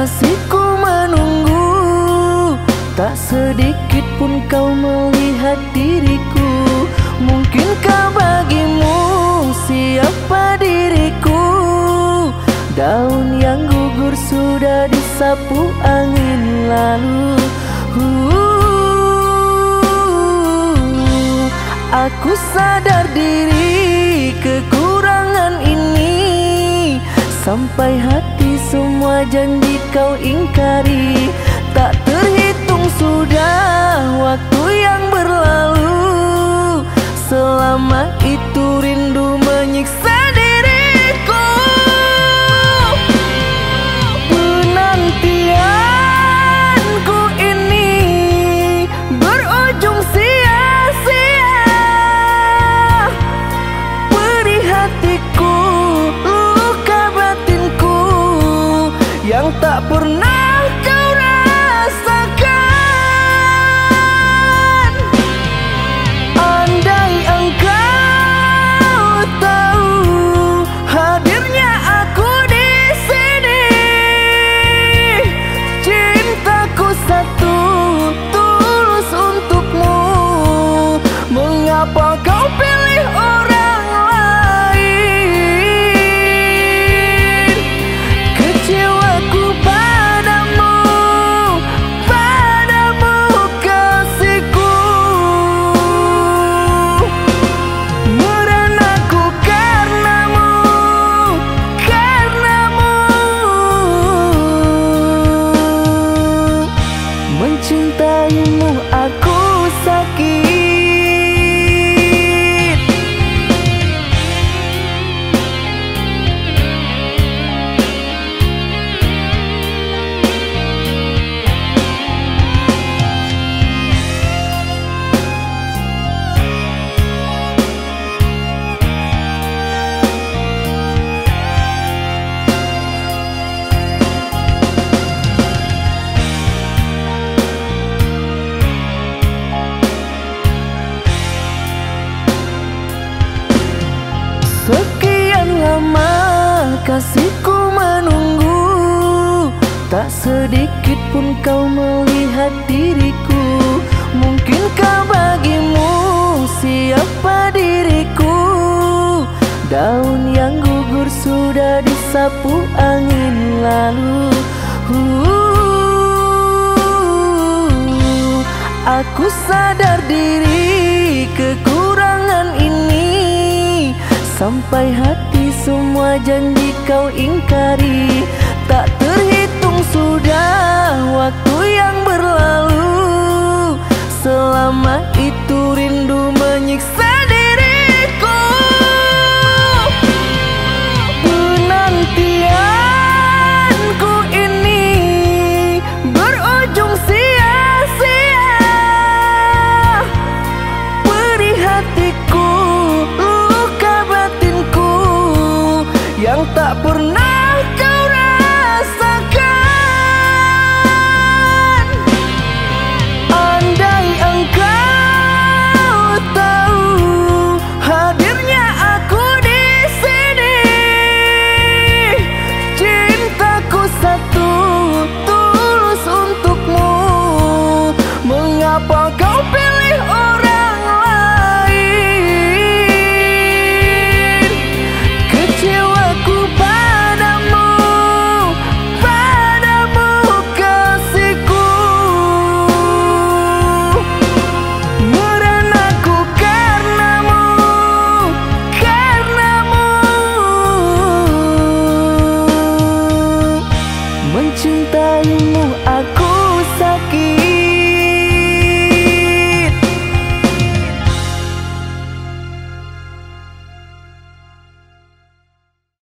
kasihku menunggu. Tak sedikit pun kau melihat diriku. Mungkinkah bagimu siapa diriku? Daun yang gugur sudah disapu angin lalu. Uh, Aku sadar diri kekurangan ini. Sampai hati semua janji kau ingkari. Tak terhitung sudah waktu yang berlalu. Selama itu rindu tak pernah of Sekian lama kasihku menunggu Tak sedikit pun kau melihat diriku. Mungkinkah bagimu siapa diriku? Daun yang gugur sudah disapu angin lalu. Aku sadar diri kekurangan ini Sampai hati semua janji kau ingkari. Tak terhitung sudah waktu yang won't go.